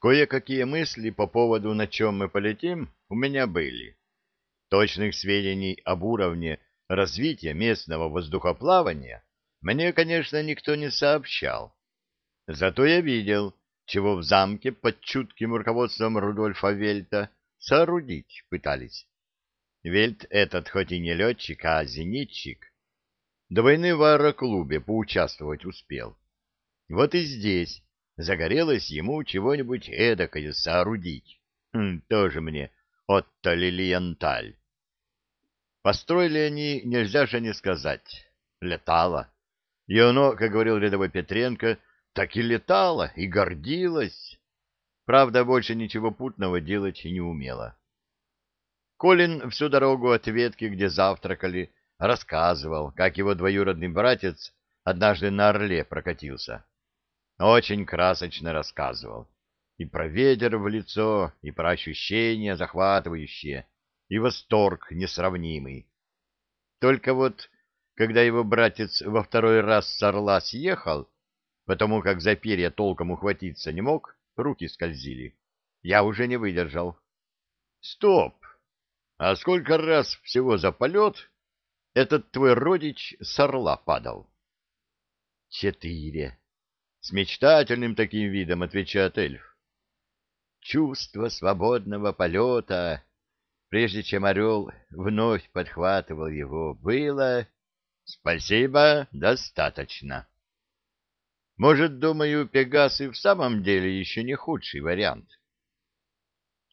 Кое-какие мысли по поводу, на чем мы полетим, у меня были. Точных сведений об уровне развития местного воздухоплавания мне, конечно, никто не сообщал. Зато я видел, чего в замке под чутким руководством Рудольфа Вельта соорудить пытались. Вельт этот хоть и не летчик, а зенитчик, до войны в аэроклубе поучаствовать успел. Вот и здесь загорелось ему чего-нибудь эдакое соорудить. Хм, тоже мне Отто Лилиенталь. Построили они, нельзя же не сказать, летало. И оно, как говорил рядовой Петренко, так и летало, и гордилось. Правда, больше ничего путного делать не умела. Колин всю дорогу от ветки, где завтракали, рассказывал, как его двоюродный братец однажды на Орле прокатился. Очень красочно рассказывал. И про ветер в лицо, и про ощущения захватывающие, и восторг несравнимый. Только вот, когда его братец во второй раз с Орла съехал, потому как за перья толком ухватиться не мог, руки скользили, я уже не выдержал. Стоп! А сколько раз всего за полет этот твой родич с Орла падал? Четыре. С мечтательным таким видом отвечает эльф. Чувство свободного полета, прежде чем орел вновь подхватывал его, было... Спасибо, достаточно. Может, думаю, Пегас и в самом деле еще не худший вариант.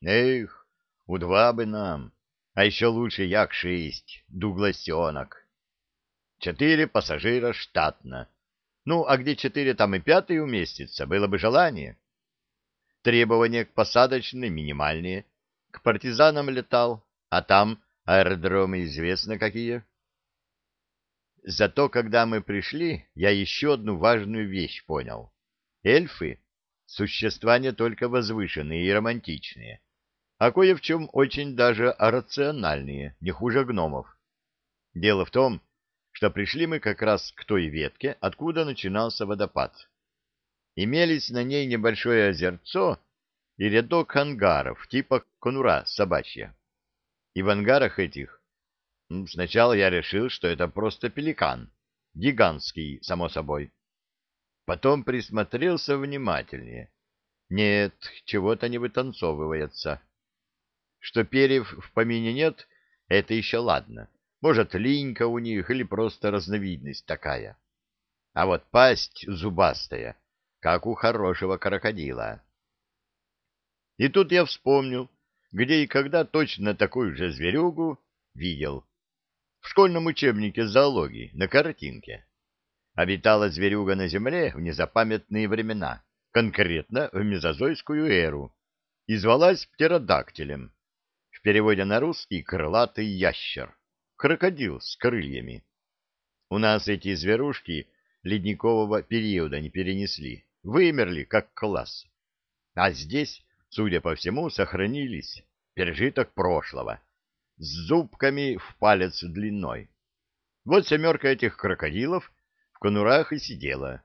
Эх, у два бы нам, а еще лучше Як-6, дугласенок. Четыре пассажира штатно, ну, а где четыре, там и пятый уместится, было бы желание. Требования к посадочной минимальные. К партизанам летал, а там аэродромы известно какие. Зато, когда мы пришли, я еще одну важную вещь понял. Эльфы — существа не только возвышенные и романтичные, а кое в чем очень даже рациональные, не хуже гномов. Дело в том, что пришли мы как раз к той ветке, откуда начинался водопад. Имелись на ней небольшое озерцо и рядок ангаров, типа конура собачья. И в ангарах этих сначала я решил, что это просто пеликан, гигантский, само собой. Потом присмотрелся внимательнее. Нет, чего-то не вытанцовывается. Что перьев в помине нет, это еще ладно. Может, линька у них или просто разновидность такая. А вот пасть зубастая, как у хорошего крокодила. И тут я вспомнил, где и когда точно такую же зверюгу видел. В школьном учебнике зоологии, на картинке. Обитала зверюга на Земле в незапамятные времена, конкретно в мезозойскую эру, и звалась птеродактилем, в переводе на русский «крылатый ящер» крокодил с крыльями. У нас эти зверушки ледникового периода не перенесли, вымерли как класс. А здесь, судя по всему, сохранились пережиток прошлого, с зубками в палец длиной. Вот семерка этих крокодилов в конурах и сидела.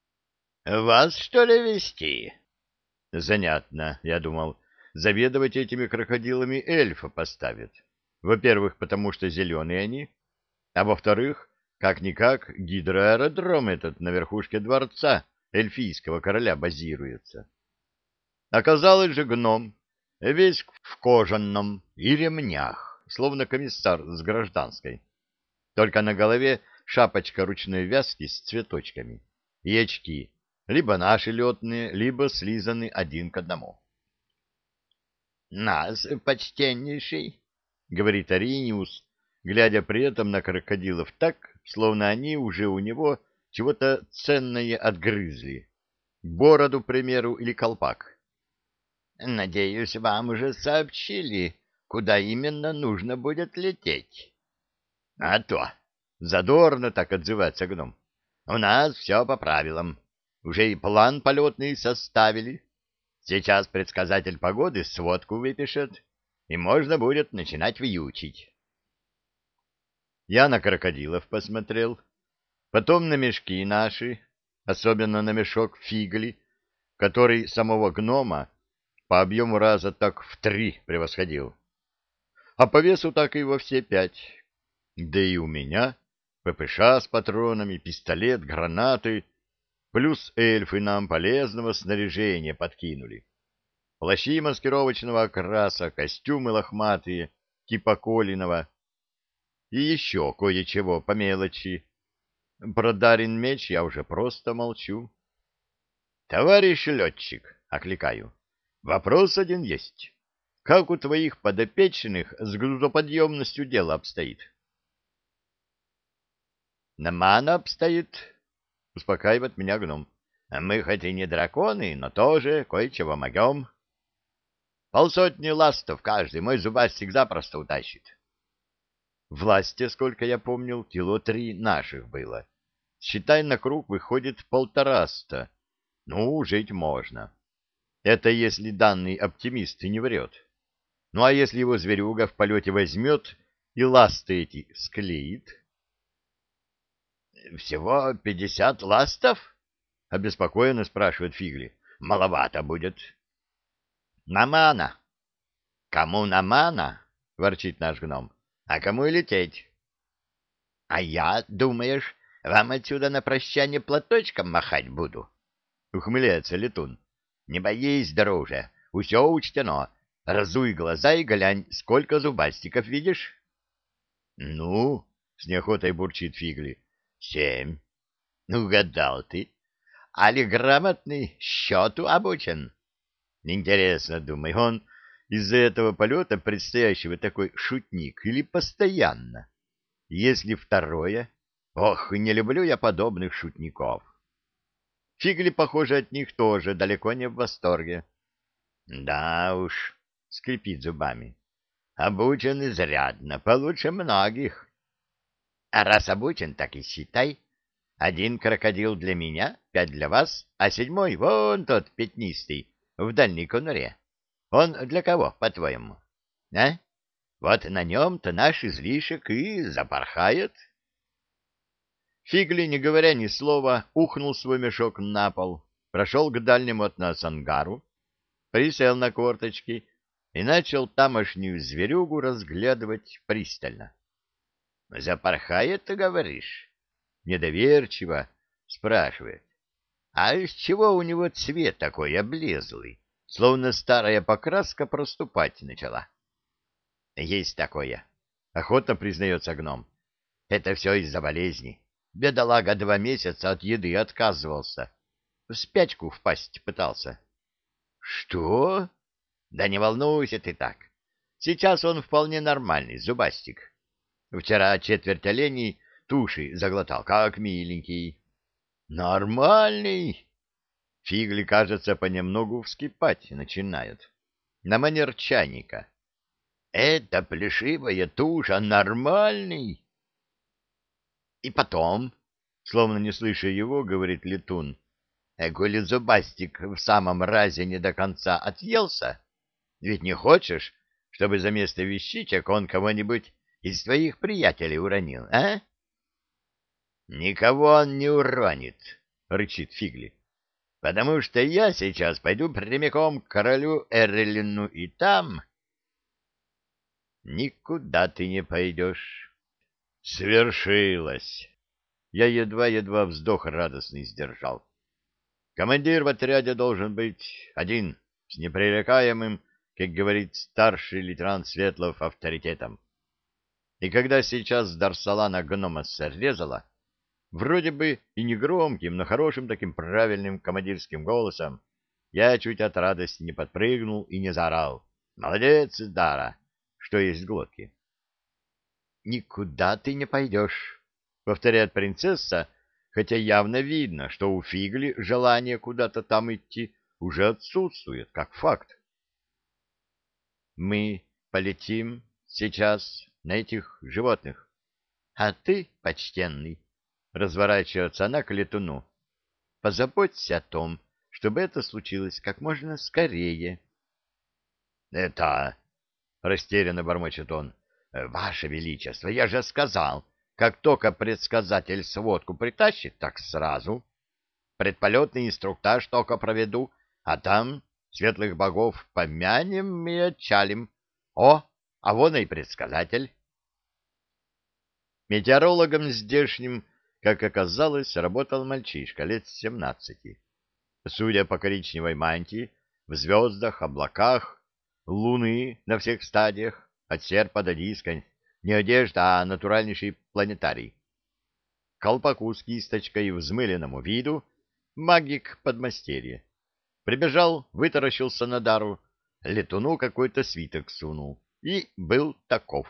— Вас, что ли, вести? — Занятно, я думал, заведовать этими крокодилами эльфа поставят. Во-первых, потому что зеленые они, а во-вторых, как-никак гидроаэродром этот на верхушке дворца эльфийского короля базируется. Оказалось же гном, весь в кожаном и ремнях, словно комиссар с гражданской. Только на голове шапочка ручной вязки с цветочками и очки, либо наши летные, либо слизаны один к одному. — Нас, почтеннейший, — говорит Ариниус, глядя при этом на крокодилов так, словно они уже у него чего-то ценное отгрызли. Бороду, к примеру, или колпак. «Надеюсь, вам уже сообщили, куда именно нужно будет лететь». «А то!» — задорно так отзывается гном. «У нас все по правилам. Уже и план полетный составили. Сейчас предсказатель погоды сводку выпишет» и можно будет начинать выючить. Я на крокодилов посмотрел, потом на мешки наши, особенно на мешок фигли, который самого гнома по объему раза так в три превосходил. А по весу так и во все пять. Да и у меня ППШ с патронами, пистолет, гранаты, плюс эльфы нам полезного снаряжения подкинули. Плащи маскировочного окраса, костюмы лохматые, типа Колинова, и еще кое-чего по мелочи. Про Дарин меч я уже просто молчу. — Товарищ летчик, — окликаю, — вопрос один есть. Как у твоих подопечных с грузоподъемностью дело обстоит? — Нормально обстоит, — успокаивает меня гном. — Мы хоть и не драконы, но тоже кое-чего могем. Полсотни ластов каждый мой зубастик запросто утащит. — Власти, сколько я помнил, кило три наших было. Считай, на круг выходит полтораста. Ну, жить можно. Это если данный оптимист и не врет. Ну, а если его зверюга в полете возьмет и ласты эти склеит? — Всего пятьдесят ластов? — обеспокоенно спрашивает Фигли. — Маловато будет. — Намана. — Кому намана? — ворчит наш гном. А кому и лететь? — А я, думаешь, вам отсюда на прощание платочком махать буду? — ухмыляется летун. — Не боись, друже, все учтено. Разуй глаза и глянь, сколько зубастиков видишь? — Ну, — с неохотой бурчит Фигли, — семь. — Ну, гадал ты. Али грамотный, счету обучен. Интересно, думаю, он из-за этого полета предстоящего такой шутник или постоянно? Если второе, ох, не люблю я подобных шутников. Фигли, похоже, от них тоже далеко не в восторге. Да уж, скрипит зубами. Обучен изрядно, получше многих. А раз обучен, так и считай. Один крокодил для меня, пять для вас, а седьмой вон тот пятнистый в дальней конуре. Он для кого, по-твоему? А? Вот на нем-то наш излишек и запорхает. Фигли, не говоря ни слова, ухнул свой мешок на пол, прошел к дальнему от нас ангару, присел на корточки и начал тамошнюю зверюгу разглядывать пристально. — Запорхает, ты говоришь? — недоверчиво спрашивает. — А из чего у него цвет такой облезлый? словно старая покраска проступать начала. — Есть такое, — охотно признается гном. — Это все из-за болезни. Бедолага два месяца от еды отказывался. В спячку впасть пытался. — Что? Да не волнуйся ты так. Сейчас он вполне нормальный, зубастик. Вчера четверть оленей туши заглотал, как миленький. — Нормальный? Фигли, кажется, понемногу вскипать начинает. На манер чайника. Это плешивая туша нормальный. И потом, словно не слыша его, говорит летун, «Э, коли зубастик в самом разе не до конца отъелся, ведь не хочешь, чтобы за место вещичек он кого-нибудь из твоих приятелей уронил, а? Никого он не уронит, рычит Фигли потому что я сейчас пойду прямиком к королю Эрлину, и там... Никуда ты не пойдешь. Свершилось. Я едва-едва вздох радостный сдержал. Командир в отряде должен быть один, с непререкаемым, как говорит старший лейтенант Светлов, авторитетом. И когда сейчас Дарсалана гнома срезала, Вроде бы и не громким, но хорошим таким правильным командирским голосом. Я чуть от радости не подпрыгнул и не заорал. «Молодец, Дара!» Что есть глотки. «Никуда ты не пойдешь», — повторяет принцесса, хотя явно видно, что у Фигли желание куда-то там идти уже отсутствует, как факт. «Мы полетим сейчас на этих животных, а ты, почтенный, разворачивается она к летуну. Позаботься о том, чтобы это случилось как можно скорее. — Это... — растерянно бормочет он. — Ваше Величество, я же сказал, как только предсказатель сводку притащит, так сразу. Предполетный инструктаж только проведу, А там светлых богов помянем и отчалим. О, а вон и предсказатель. Метеорологом здешним, как оказалось, работал мальчишка лет семнадцати. Судя по коричневой мантии, в звездах, облаках, луны на всех стадиях, от серпа до диска, не одежда, а натуральнейший планетарий. Колпаку с кисточкой взмыленному виду магик подмастерье. Прибежал, вытаращился на дару, летуну какой-то свиток сунул. И был таков.